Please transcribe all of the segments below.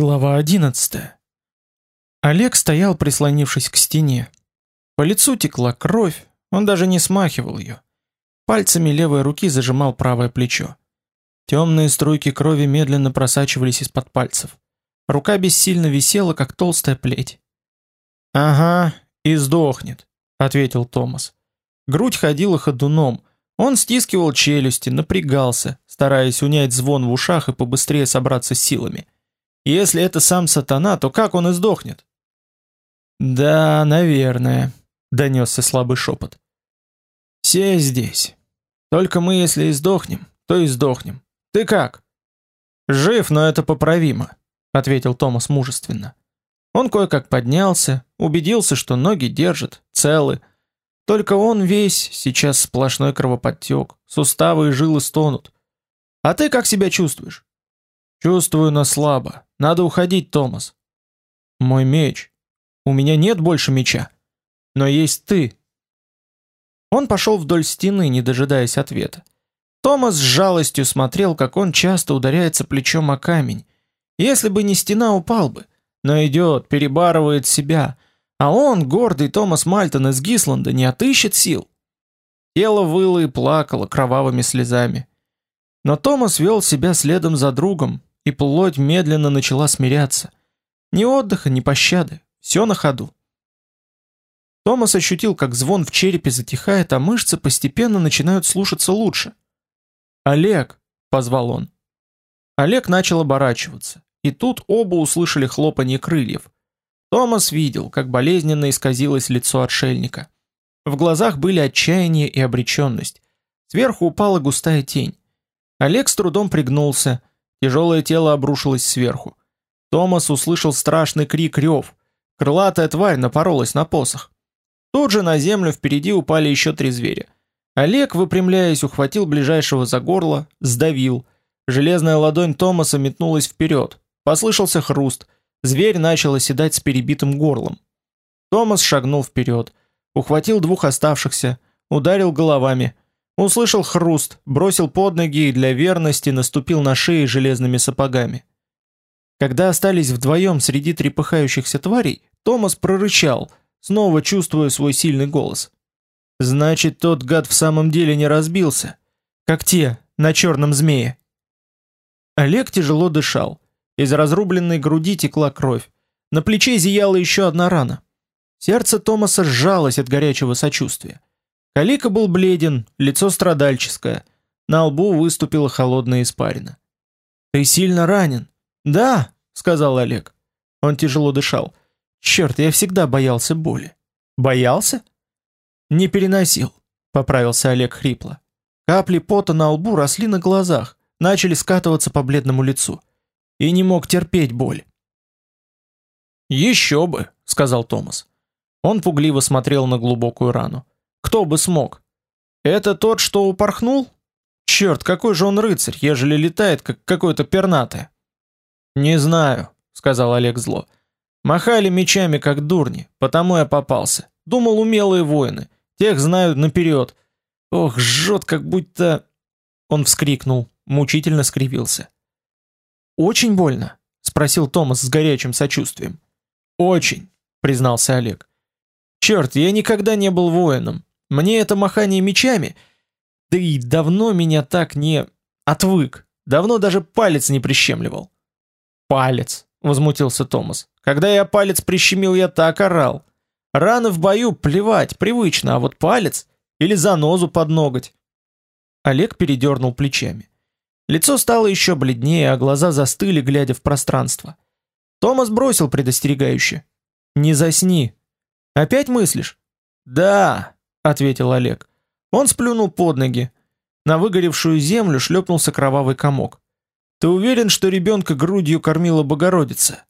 Глава 11. Олег стоял, прислонившись к стене. По лицу текла кровь, он даже не смахивал ее. Пальцами левой руки зажимал правое плечо. Темные струйки крови медленно просачивались из-под пальцев. Рука бессильно висела, как толстая плеть. «Ага, и сдохнет», — ответил Томас. Грудь ходила ходуном. Он стискивал челюсти, напрягался, стараясь унять звон в ушах и побыстрее собраться силами. Если это сам сатана, то как он издохнет? Да, наверное, донесся слабый шепот. Все здесь. Только мы, если и сдохнем, то и сдохнем. Ты как? Жив, но это поправимо, ответил Томас мужественно. Он кое-как поднялся, убедился, что ноги держат, целы. Только он весь сейчас сплошной кровоподтек, суставы и жилы стонут. А ты как себя чувствуешь? Чувствую, но слабо. Надо уходить, Томас. Мой меч. У меня нет больше меча. Но есть ты. Он пошел вдоль стены, не дожидаясь ответа. Томас с жалостью смотрел, как он часто ударяется плечом о камень. Если бы не стена, упал бы. Но идет, перебарывает себя. А он, гордый Томас Мальтон из Гисланда, не отыщет сил. Тело выло и плакало кровавыми слезами. Но Томас вел себя следом за другом, и плоть медленно начала смиряться. Ни отдыха, ни пощады, все на ходу. Томас ощутил, как звон в черепе затихает, а мышцы постепенно начинают слушаться лучше. «Олег!» — позвал он. Олег начал оборачиваться, и тут оба услышали хлопанье крыльев. Томас видел, как болезненно исказилось лицо отшельника. В глазах были отчаяние и обреченность. Сверху упала густая тень. Олег с трудом пригнулся, Тяжелое тело обрушилось сверху. Томас услышал страшный крик рев. Крылатая тварь напоролась на посох. Тут же на землю впереди упали еще три зверя. Олег, выпрямляясь, ухватил ближайшего за горло, сдавил. Железная ладонь Томаса метнулась вперед. Послышался хруст. Зверь начал оседать с перебитым горлом. Томас шагнул вперед, ухватил двух оставшихся, ударил головами. Услышал хруст, бросил под ноги и для верности наступил на шеи железными сапогами. Когда остались вдвоем среди трепыхающихся тварей, Томас прорычал, снова чувствуя свой сильный голос. Значит, тот гад в самом деле не разбился, как те на черном змее. Олег тяжело дышал. Из разрубленной груди текла кровь. На плече зияла еще одна рана. Сердце Томаса сжалось от горячего сочувствия. Калика был бледен, лицо страдальческое. На лбу выступила холодная испарина. «Ты сильно ранен?» «Да», — сказал Олег. Он тяжело дышал. «Черт, я всегда боялся боли». «Боялся?» «Не переносил», — поправился Олег хрипло. Капли пота на лбу росли на глазах, начали скатываться по бледному лицу. И не мог терпеть боль. «Еще бы», — сказал Томас. Он пугливо смотрел на глубокую рану. Кто бы смог? Это тот, что упорхнул? Черт, какой же он рыцарь, ежели летает, как какой-то пернатый. Не знаю, сказал Олег зло. Махали мечами, как дурни, потому я попался. Думал, умелые воины. Тех знают наперед. Ох, жжет, как будто... Он вскрикнул, мучительно скривился. «Очень больно?» — спросил Томас с горячим сочувствием. «Очень», — признался Олег. «Черт, я никогда не был воином. Мне это махание мечами, да и давно меня так не отвык. Давно даже палец не прищемливал. Палец, возмутился Томас. Когда я палец прищемил, я так орал. Раны в бою плевать, привычно, а вот палец или занозу под ноготь. Олег передернул плечами. Лицо стало еще бледнее, а глаза застыли, глядя в пространство. Томас бросил предостерегающе: "Не засни. Опять мыслишь?" "Да", ответил Олег. Он сплюнул под ноги. На выгоревшую землю шлепнулся кровавый комок. Ты уверен, что ребенка грудью кормила Богородица?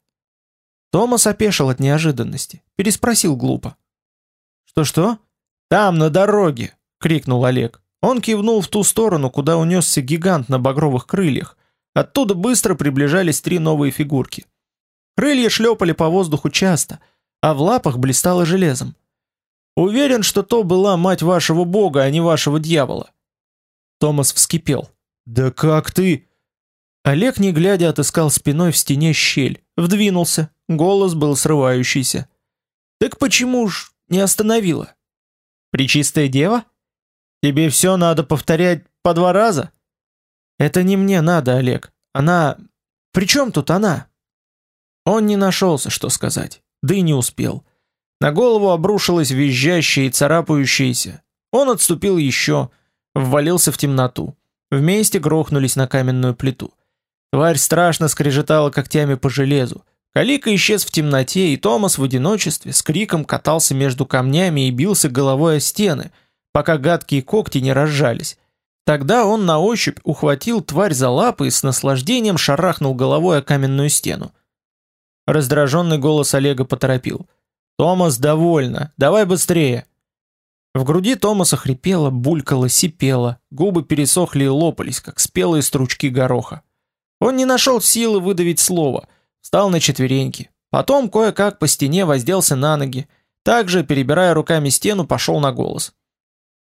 Томас опешил от неожиданности, переспросил глупо. Что-что? Там на дороге, крикнул Олег. Он кивнул в ту сторону, куда унесся гигант на багровых крыльях. Оттуда быстро приближались три новые фигурки. Крылья шлепали по воздуху часто, а в лапах блистало железом. Уверен, что то была мать вашего бога, а не вашего дьявола. Томас вскипел. Да как ты? Олег не глядя отыскал спиной в стене щель, Вдвинулся, голос был срывающийся. «Так почему ж не остановила?» «Пречистая дева? Тебе все надо повторять по два раза?» «Это не мне надо, Олег. Она... При чем тут она?» Он не нашелся, что сказать, да и не успел. На голову обрушилось визжащее и царапающееся. Он отступил еще, ввалился в темноту. Вместе грохнулись на каменную плиту. Тварь страшно скрежетала когтями по железу. Калика исчез в темноте, и Томас в одиночестве с криком катался между камнями и бился головой о стены, пока гадкие когти не разжались. Тогда он на ощупь ухватил тварь за лапы и с наслаждением шарахнул головой о каменную стену. Раздраженный голос Олега поторопил. «Томас, довольно! Давай быстрее!» В груди Томаса хрипело, булькало, сипело, губы пересохли и лопались, как спелые стручки гороха. Он не нашел силы выдавить слово, встал на четвереньки, потом кое-как по стене возделся на ноги, также, перебирая руками стену, пошел на голос.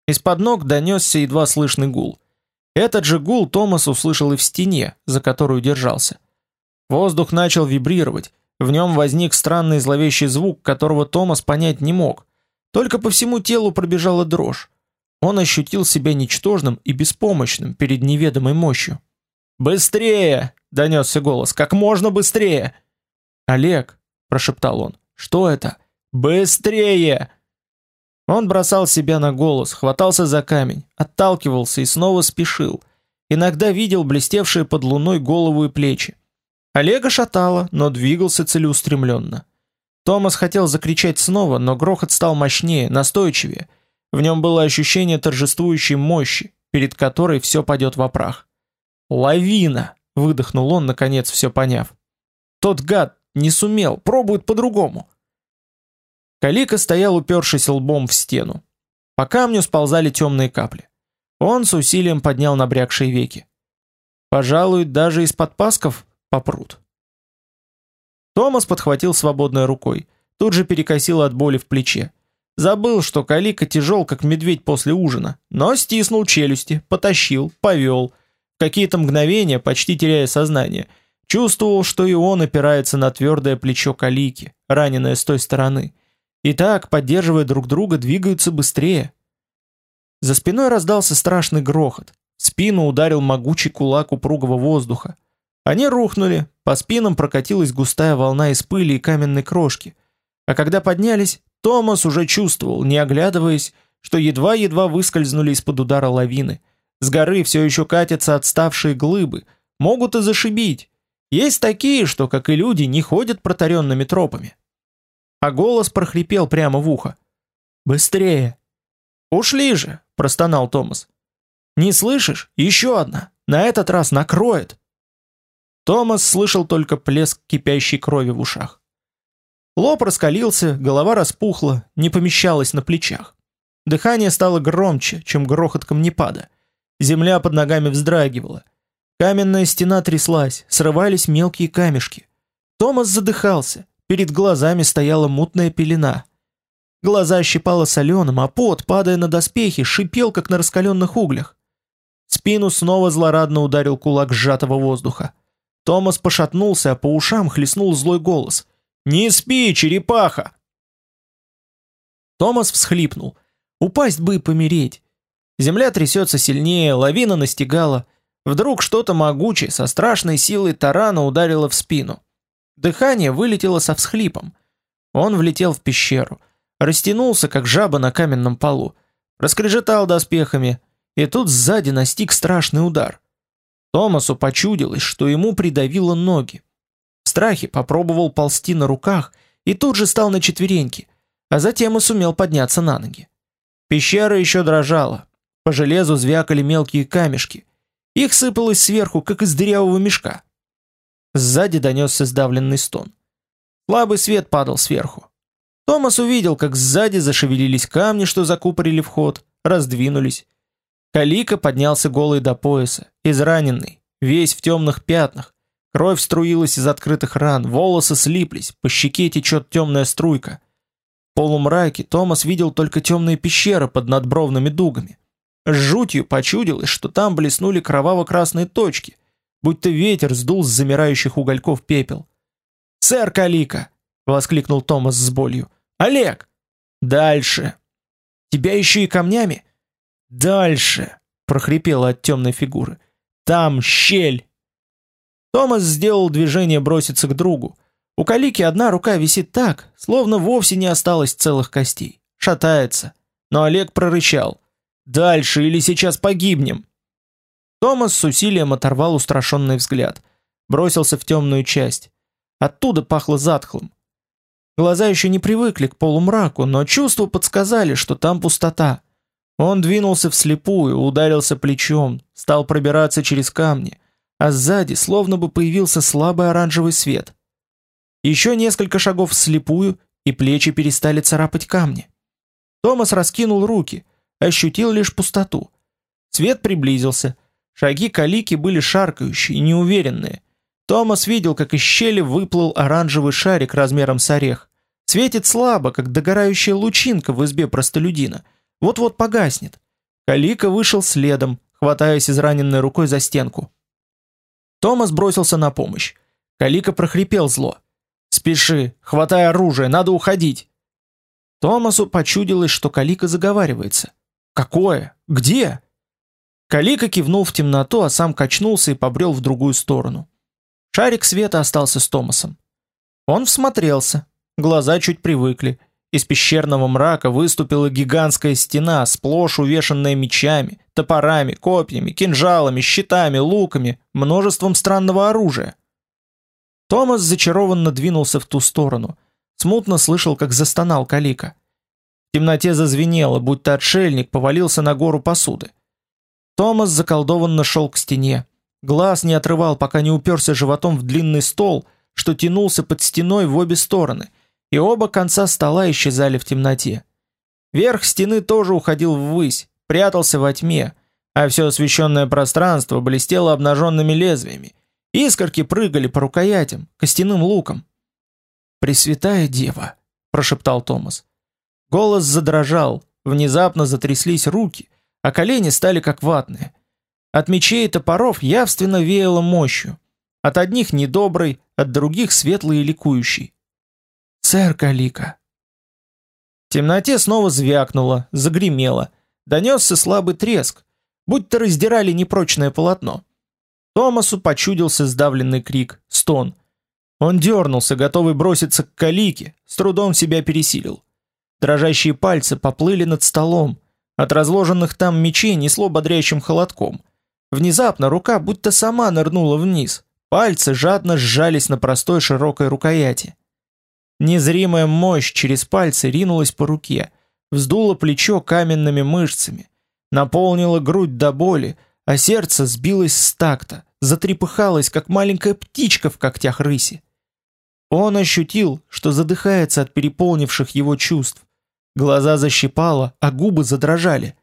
Из-под ног донесся едва слышный гул. Этот же гул Томас услышал и в стене, за которую держался. Воздух начал вибрировать, в нем возник странный зловещий звук, которого Томас понять не мог. Только по всему телу пробежала дрожь. Он ощутил себя ничтожным и беспомощным перед неведомой мощью. «Быстрее!» — донесся голос. «Как можно быстрее!» «Олег!» — прошептал он. «Что это?» «Быстрее!» Он бросал себя на голос, хватался за камень, отталкивался и снова спешил. Иногда видел блестевшие под луной голову и плечи. Олега шатало, но двигался целеустремленно. Томас хотел закричать снова, но грохот стал мощнее, настойчивее. В нем было ощущение торжествующей мощи, перед которой все пойдет в прах. «Лавина!» — выдохнул он, наконец все поняв. «Тот гад не сумел, пробует по-другому». Калика стоял, упершись лбом в стену. По камню сползали темные капли. Он с усилием поднял набрякшие веки. «Пожалуй, даже из-под пасков попрут. Томас подхватил свободной рукой, тут же перекосил от боли в плече. Забыл, что Калика тяжел, как медведь после ужина, но стиснул челюсти, потащил, повел. Какие-то мгновения, почти теряя сознание, чувствовал, что и он опирается на твердое плечо Калики, раненое с той стороны. И так, поддерживая друг друга, двигаются быстрее. За спиной раздался страшный грохот. В спину ударил могучий кулак упругого воздуха. Они рухнули, по спинам прокатилась густая волна из пыли и каменной крошки. А когда поднялись, Томас уже чувствовал, не оглядываясь, что едва-едва выскользнули из-под удара лавины. С горы все еще катятся отставшие глыбы, могут и зашибить. Есть такие, что, как и люди, не ходят протаренными тропами. А голос прохрипел прямо в ухо. «Быстрее!» «Ушли же!» – простонал Томас. «Не слышишь? Еще одна! На этот раз накроет!» Томас слышал только плеск кипящей крови в ушах. Лоб раскалился, голова распухла, не помещалась на плечах. Дыхание стало громче, чем грохот камнепада. Земля под ногами вздрагивала. Каменная стена тряслась, срывались мелкие камешки. Томас задыхался, перед глазами стояла мутная пелена. Глаза щипало соленым, а пот, падая на доспехи, шипел, как на раскаленных углях. Спину снова злорадно ударил кулак сжатого воздуха. Томас пошатнулся, а по ушам хлестнул злой голос. «Не спи, черепаха!» Томас всхлипнул. Упасть бы и помереть. Земля трясется сильнее, лавина настигала. Вдруг что-то могучее со страшной силой тарана ударило в спину. Дыхание вылетело со всхлипом. Он влетел в пещеру. Растянулся, как жаба на каменном полу. Раскрежетал доспехами. И тут сзади настиг страшный удар. Томасу почудилось, что ему придавило ноги. В страхе попробовал ползти на руках и тут же стал на четвереньки, а затем и сумел подняться на ноги. Пещера еще дрожала, по железу звякали мелкие камешки. Их сыпалось сверху, как из дырявого мешка. Сзади донесся сдавленный стон. Слабый свет падал сверху. Томас увидел, как сзади зашевелились камни, что закупорили вход, раздвинулись. Калика поднялся голый до пояса, израненный, весь в темных пятнах. Кровь струилась из открытых ран, волосы слиплись, по щеке течет темная струйка. В полумраке Томас видел только темные пещеры под надбровными дугами. С жутью почудилось, что там блеснули кроваво-красные точки, будто ветер сдул с замирающих угольков пепел. «Сэр Калика!» — воскликнул Томас с болью. «Олег!» «Дальше!» «Тебя еще и камнями?» «Дальше!» — прохрипело от темной фигуры. «Там щель!» Томас сделал движение броситься к другу. У Калики одна рука висит так, словно вовсе не осталось целых костей. Шатается. Но Олег прорычал. «Дальше или сейчас погибнем!» Томас с усилием оторвал устрашенный взгляд. Бросился в темную часть. Оттуда пахло затхлым. Глаза еще не привыкли к полумраку, но чувства подсказали, что там пустота. Он двинулся вслепую, ударился плечом, стал пробираться через камни, а сзади словно бы появился слабый оранжевый свет. Еще несколько шагов вслепую, и плечи перестали царапать камни. Томас раскинул руки, ощутил лишь пустоту. Свет приблизился. Шаги Калики были шаркающие, неуверенные. Томас видел, как из щели выплыл оранжевый шарик размером с орех. Светит слабо, как догорающая лучинка в избе простолюдина. Вот-вот погаснет. Калика вышел следом, хватаясь израненной рукой за стенку. Томас бросился на помощь. Калика прохрипел зло. «Спеши, хватай оружие, надо уходить!» Томасу почудилось, что Калика заговаривается. «Какое? Где?» Калика кивнул в темноту, а сам качнулся и побрел в другую сторону. Шарик света остался с Томасом. Он всмотрелся. Глаза чуть привыкли. Из пещерного мрака выступила гигантская стена, сплошь увешанная мечами, топорами, копьями, кинжалами, щитами, луками, множеством странного оружия. Томас зачарованно двинулся в ту сторону. Смутно слышал, как застонал Калика. В темноте зазвенело, будто отшельник повалился на гору посуды. Томас заколдованно шел к стене. Глаз не отрывал, пока не уперся животом в длинный стол, что тянулся под стеной в обе стороны, и оба конца стола исчезали в темноте. Верх стены тоже уходил ввысь, прятался во тьме, а все освещенное пространство блестело обнаженными лезвиями. Искорки прыгали по рукоятям, костяным луком. «Пресвятая Дева!» – прошептал Томас. Голос задрожал, внезапно затряслись руки, а колени стали как ватные – от мечей и топоров явственно веяло мощью. От одних недобрый, от других светлый и ликующий. «Сэр Калика!» В темноте снова звякнуло, загремело. Донесся слабый треск, будто раздирали непрочное полотно. Томасу почудился сдавленный крик, стон. Он дернулся, готовый броситься к Калике, с трудом себя пересилил. Дрожащие пальцы поплыли над столом. От разложенных там мечей несло бодрящим холодком. Внезапно рука будто сама нырнула вниз. Пальцы жадно сжались на простой широкой рукояти. Незримая мощь через пальцы ринулась по руке, вздула плечо каменными мышцами, наполнила грудь до боли, а сердце сбилось с такта, затрепыхалось, как маленькая птичка в когтях рыси. Он ощутил, что задыхается от переполнивших его чувств. Глаза защипало, а губы задрожали.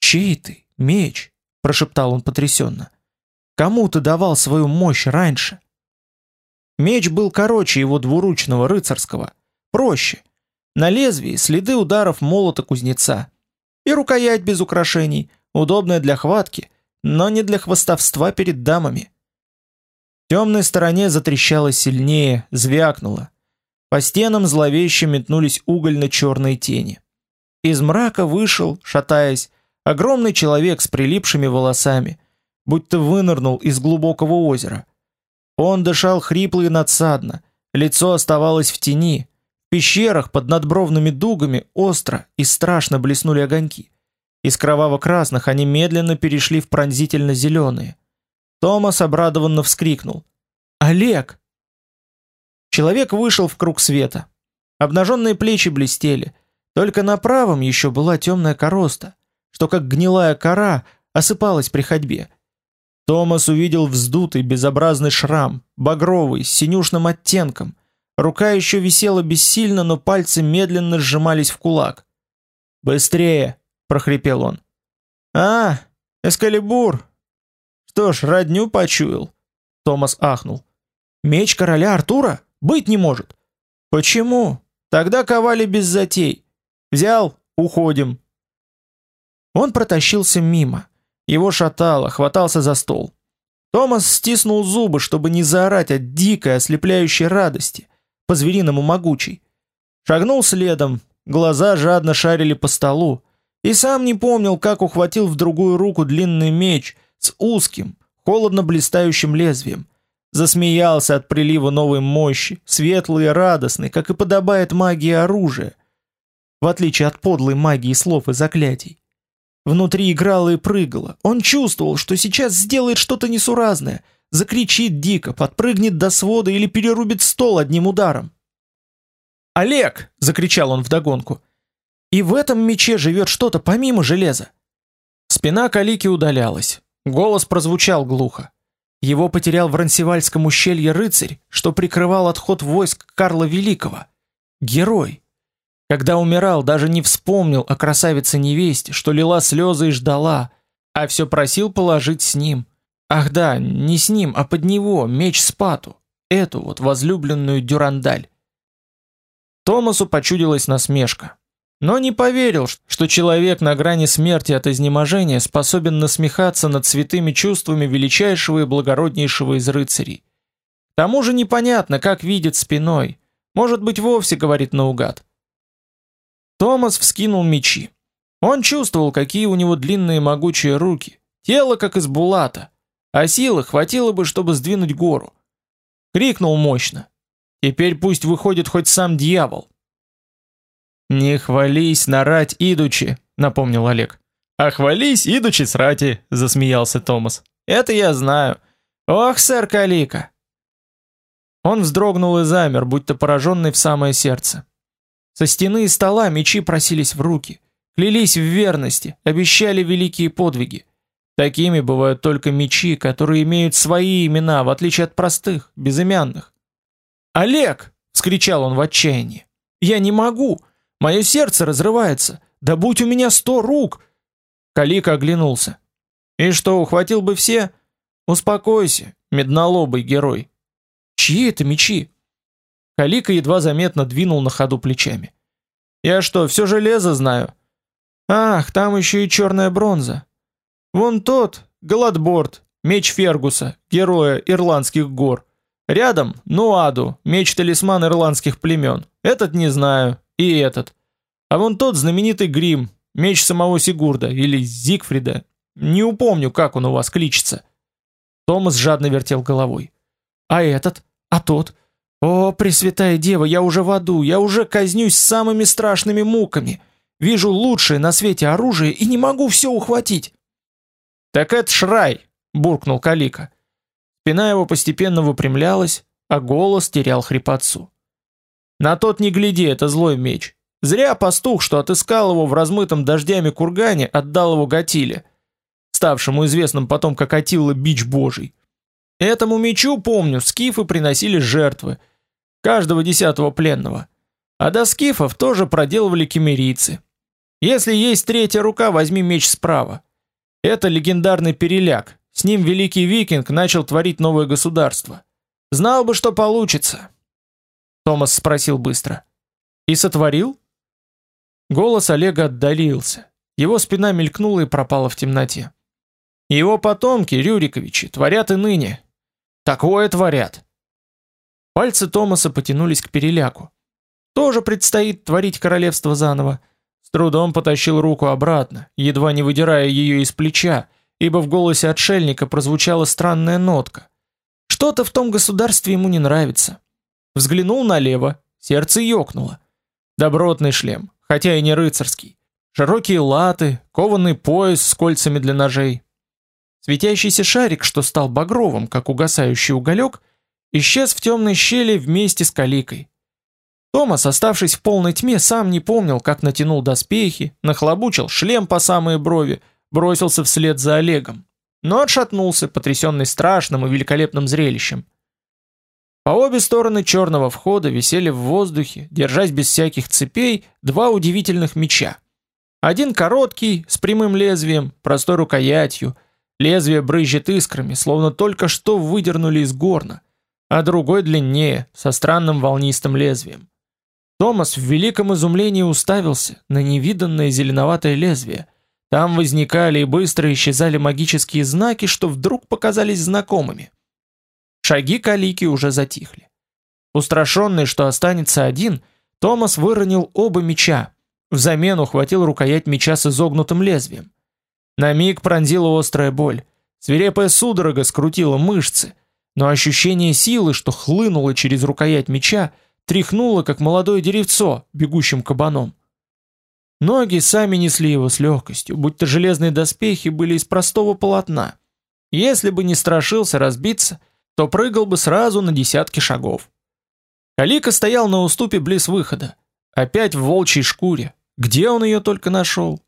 «Чей ты, меч?» прошептал он потрясенно. Кому ты давал свою мощь раньше? Меч был короче его двуручного рыцарского, проще. На лезвии следы ударов молота кузнеца. И рукоять без украшений, удобная для хватки, но не для хвастовства перед дамами. В темной стороне затрещало сильнее, звякнуло. По стенам зловеще метнулись угольно-черные тени. Из мрака вышел, шатаясь, Огромный человек с прилипшими волосами, будто вынырнул из глубокого озера. Он дышал хрипло и надсадно, лицо оставалось в тени. В пещерах под надбровными дугами остро и страшно блеснули огоньки. Из кроваво-красных они медленно перешли в пронзительно-зеленые. Томас обрадованно вскрикнул. «Олег!» Человек вышел в круг света. Обнаженные плечи блестели. Только на правом еще была темная короста что как гнилая кора осыпалась при ходьбе. Томас увидел вздутый безобразный шрам, багровый, с синюшным оттенком. Рука еще висела бессильно, но пальцы медленно сжимались в кулак. «Быстрее!» — прохрипел он. «А, Эскалибур!» «Что ж, родню почуял!» Томас ахнул. «Меч короля Артура? Быть не может!» «Почему? Тогда ковали без затей. Взял, уходим!» Он протащился мимо. Его шатало, хватался за стол. Томас стиснул зубы, чтобы не заорать от дикой, ослепляющей радости, по-звериному могучей. Шагнул следом, глаза жадно шарили по столу, и сам не помнил, как ухватил в другую руку длинный меч с узким, холодно блистающим лезвием. Засмеялся от прилива новой мощи, светлый и радостный, как и подобает магии оружия, в отличие от подлой магии слов и заклятий. Внутри играло и прыгало. Он чувствовал, что сейчас сделает что-то несуразное, закричит дико, подпрыгнет до свода или перерубит стол одним ударом. «Олег!» — закричал он вдогонку. «И в этом мече живет что-то помимо железа». Спина Калики удалялась. Голос прозвучал глухо. Его потерял в Рансевальском ущелье рыцарь, что прикрывал отход войск Карла Великого. Герой. Когда умирал, даже не вспомнил о красавице-невесте, что лила слезы и ждала, а все просил положить с ним. Ах да, не с ним, а под него, меч Спату, эту вот возлюбленную Дюрандаль. Томасу почудилась насмешка. Но не поверил, что человек на грани смерти от изнеможения способен насмехаться над святыми чувствами величайшего и благороднейшего из рыцарей. К тому же непонятно, как видит спиной. Может быть, вовсе говорит наугад. Томас вскинул мечи. Он чувствовал, какие у него длинные могучие руки, тело как из булата, а силы хватило бы, чтобы сдвинуть гору. Крикнул мощно. Теперь пусть выходит хоть сам дьявол. Не хвались нарать идучи, напомнил Олег. А хвались идучи срати, засмеялся Томас. Это я знаю. Ох, сэр Калика. Он вздрогнул и замер, будто пораженный в самое сердце. Со стены и стола мечи просились в руки, клялись в верности, обещали великие подвиги. Такими бывают только мечи, которые имеют свои имена, в отличие от простых, безымянных. «Олег!» — вскричал он в отчаянии. «Я не могу! Мое сердце разрывается! Да будь у меня сто рук!» Калика оглянулся. «И что, ухватил бы все?» «Успокойся, меднолобый герой!» «Чьи это мечи?» Калика едва заметно двинул на ходу плечами. «Я что, все железо знаю?» «Ах, там еще и черная бронза. Вон тот, Голодборд, меч Фергуса, героя Ирландских гор. Рядом Нуаду, меч-талисман ирландских племен. Этот не знаю, и этот. А вон тот знаменитый грим, меч самого Сигурда или Зигфрида. Не упомню, как он у вас кличется. Томас жадно вертел головой. А этот? А тот? О, Пресвятая Дева, я уже в аду, я уже казнюсь самыми страшными муками. Вижу лучшее на свете оружие и не могу все ухватить. Так это Шрай, буркнул Калика. Спина его постепенно выпрямлялась, а голос терял хрипотцу. На тот не гляди, это злой меч. Зря пастух, что отыскал его в размытом дождями кургане, отдал его Гатиле, ставшему известным потом как Атилла Бич Божий. Этому мечу, помню, скифы приносили жертвы, каждого десятого пленного. А до скифов тоже проделывали кемерийцы. Если есть третья рука, возьми меч справа. Это легендарный переляк, с ним великий викинг начал творить новое государство. Знал бы, что получится. Томас спросил быстро. И сотворил? Голос Олега отдалился. Его спина мелькнула и пропала в темноте. Его потомки, Рюриковичи, творят и ныне. Такое творят. Пальцы Томаса потянулись к переляку. Тоже предстоит творить королевство заново. С трудом потащил руку обратно, едва не выдирая ее из плеча, ибо в голосе отшельника прозвучала странная нотка. Что-то в том государстве ему не нравится. Взглянул налево, сердце ёкнуло. Добротный шлем, хотя и не рыцарский. Широкие латы, кованый пояс с кольцами для ножей. Светящийся шарик, что стал багровым, как угасающий уголек, исчез в темной щели вместе с каликой. Томас, оставшись в полной тьме, сам не помнил, как натянул доспехи, нахлобучил шлем по самые брови, бросился вслед за Олегом, но отшатнулся, потрясенный страшным и великолепным зрелищем. По обе стороны черного входа висели в воздухе, держась без всяких цепей, два удивительных меча. Один короткий, с прямым лезвием, простой рукоятью, лезвие брызжет искрами, словно только что выдернули из горна, а другой длиннее, со странным волнистым лезвием. Томас в великом изумлении уставился на невиданное зеленоватое лезвие, Там возникали и быстро исчезали магические знаки, что вдруг показались знакомыми. Шаги Калики уже затихли. Устрашенный, что останется один, Томас выронил оба меча, взамен ухватил рукоять меча с изогнутым лезвием. На миг пронзила острая боль, свирепая судорога скрутила мышцы, но ощущение силы, что хлынуло через рукоять меча, тряхнуло, как молодое деревцо, бегущим кабаном. Ноги сами несли его с легкостью, будто железные доспехи были из простого полотна. Если бы не страшился разбиться, то прыгал бы сразу на десятки шагов. Калика стоял на уступе близ выхода. Опять в волчьей шкуре. Где он ее только нашел?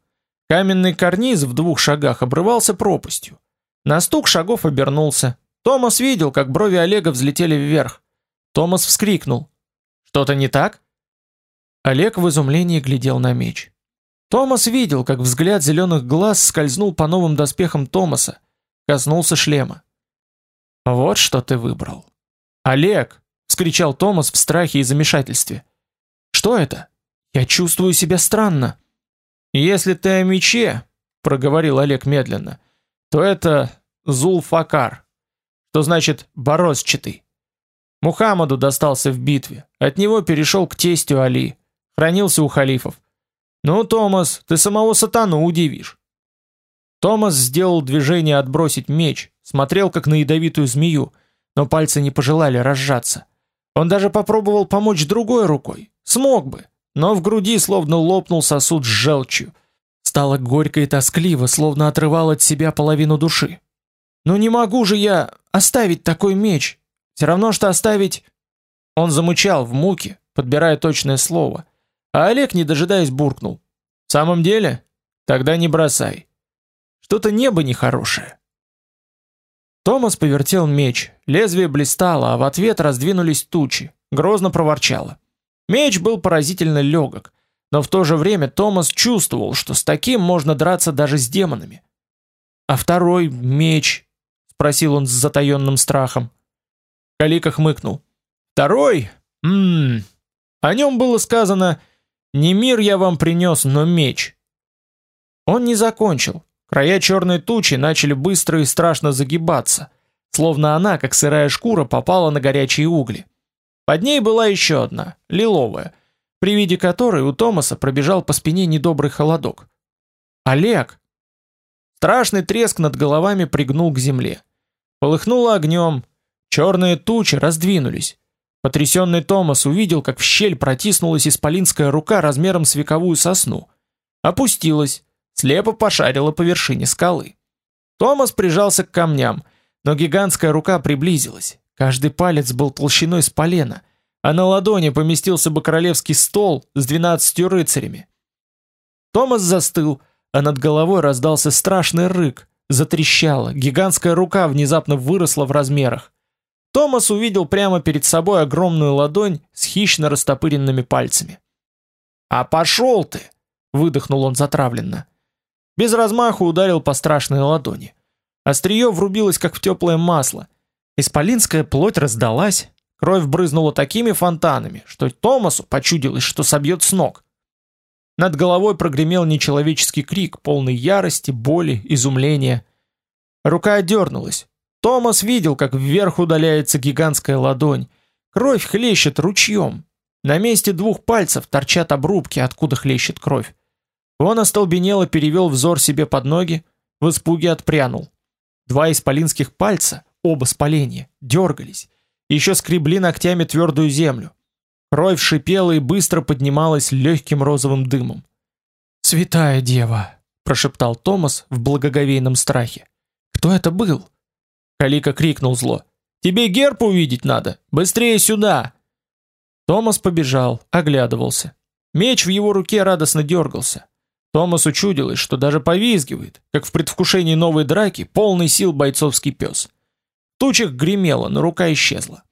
Каменный карниз в двух шагах обрывался пропастью. На стук шагов обернулся. Томас видел, как брови Олега взлетели вверх. Томас вскрикнул. «Что-то не так?» Олег в изумлении глядел на меч. Томас видел, как взгляд зеленых глаз скользнул по новым доспехам Томаса, коснулся шлема. «Вот что ты выбрал». «Олег!» — вскричал Томас в страхе и замешательстве. «Что это? Я чувствую себя странно». «Если ты о мече», — проговорил Олег медленно, — «то это Зулфакар, что значит «борозчатый». Мухаммаду достался в битве, от него перешел к тестю Али, хранился у халифов. Ну, Томас, ты самого сатану удивишь. Томас сделал движение отбросить меч, смотрел как на ядовитую змею, но пальцы не пожелали разжаться. Он даже попробовал помочь другой рукой. Смог бы, но в груди словно лопнул сосуд с желчью. Стало горько и тоскливо, словно отрывал от себя половину души. «Ну не могу же я оставить такой меч! Все равно, что оставить...» Он замучал в муке, подбирая точное слово — а Олег, не дожидаясь, буркнул. «В самом деле? Тогда не бросай. Что-то небо нехорошее». Томас повертел меч, лезвие блистало, а в ответ раздвинулись тучи, грозно проворчало. Меч был поразительно легок, но в то же время Томас чувствовал, что с таким можно драться даже с демонами. «А второй меч?» — спросил он с затаенным страхом. Калика хмыкнул. «Второй? Ммм...» О нем было сказано не мир я вам принес, но меч. Он не закончил. Края черной тучи начали быстро и страшно загибаться, словно она, как сырая шкура, попала на горячие угли. Под ней была еще одна, лиловая, при виде которой у Томаса пробежал по спине недобрый холодок. Олег! Страшный треск над головами пригнул к земле. Полыхнуло огнем, черные тучи раздвинулись. Потрясенный Томас увидел, как в щель протиснулась исполинская рука размером с вековую сосну. Опустилась, слепо пошарила по вершине скалы. Томас прижался к камням, но гигантская рука приблизилась. Каждый палец был толщиной с полена, а на ладони поместился бы королевский стол с двенадцатью рыцарями. Томас застыл, а над головой раздался страшный рык, затрещало, гигантская рука внезапно выросла в размерах. Томас увидел прямо перед собой огромную ладонь с хищно растопыренными пальцами. «А пошел ты!» — выдохнул он затравленно. Без размаху ударил по страшной ладони. Острие врубилось, как в теплое масло. Исполинская плоть раздалась, кровь брызнула такими фонтанами, что Томасу почудилось, что собьет с ног. Над головой прогремел нечеловеческий крик, полный ярости, боли, изумления. Рука отдернулась, Томас видел, как вверх удаляется гигантская ладонь. Кровь хлещет ручьем. На месте двух пальцев торчат обрубки, откуда хлещет кровь. Он остолбенело перевел взор себе под ноги, в испуге отпрянул. Два исполинских пальца, оба с дергались, еще скребли ногтями твердую землю. Кровь шипела и быстро поднималась легким розовым дымом. «Святая дева!» – прошептал Томас в благоговейном страхе. «Кто это был?» Калика крикнул зло. «Тебе герб увидеть надо! Быстрее сюда!» Томас побежал, оглядывался. Меч в его руке радостно дергался. Томасу чудилось, что даже повизгивает, как в предвкушении новой драки, полный сил бойцовский пес. Тучах гремело, но рука исчезла.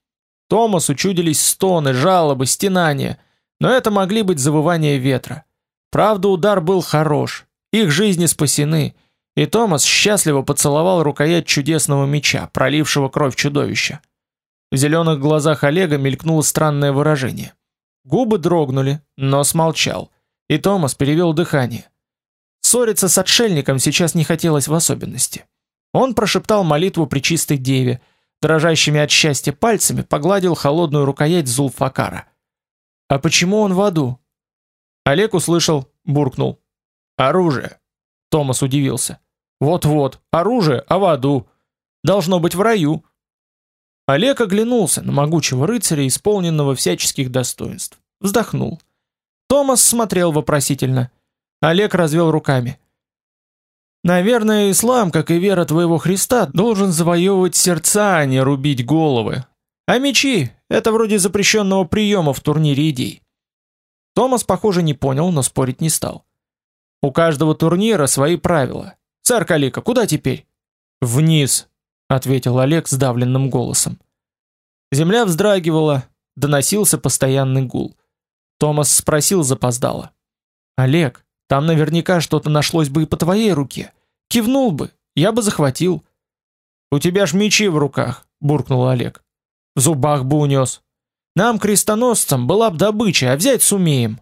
Томасу чудились стоны, жалобы, стенания, но это могли быть завывания ветра. Правда, удар был хорош, их жизни спасены — и Томас счастливо поцеловал рукоять чудесного меча, пролившего кровь чудовища. В зеленых глазах Олега мелькнуло странное выражение. Губы дрогнули, но смолчал, и Томас перевел дыхание. Ссориться с отшельником сейчас не хотелось в особенности. Он прошептал молитву при чистой деве, дрожащими от счастья пальцами погладил холодную рукоять Зулфакара. «А почему он в аду?» Олег услышал, буркнул. «Оружие!» Томас удивился. «Вот-вот, оружие, а в аду? Должно быть в раю!» Олег оглянулся на могучего рыцаря, исполненного всяческих достоинств. Вздохнул. Томас смотрел вопросительно. Олег развел руками. Наверное, ислам, как и вера твоего Христа, должен завоевывать сердца, а не рубить головы. А мечи это вроде запрещенного приема в турнире идей. Томас, похоже, не понял, но спорить не стал. У каждого турнира свои правила. Царь Калика, куда теперь? Вниз, ответил Олег сдавленным голосом. Земля вздрагивала, доносился постоянный гул. Томас спросил запоздало: "Олег, там наверняка что-то нашлось бы и по твоей руке. Кивнул бы, я бы захватил". "У тебя ж мечи в руках", буркнул Олег. "В зубах бы унес. Нам крестоносцам была б добыча, а взять сумеем".